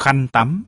khăn tắm.